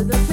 to the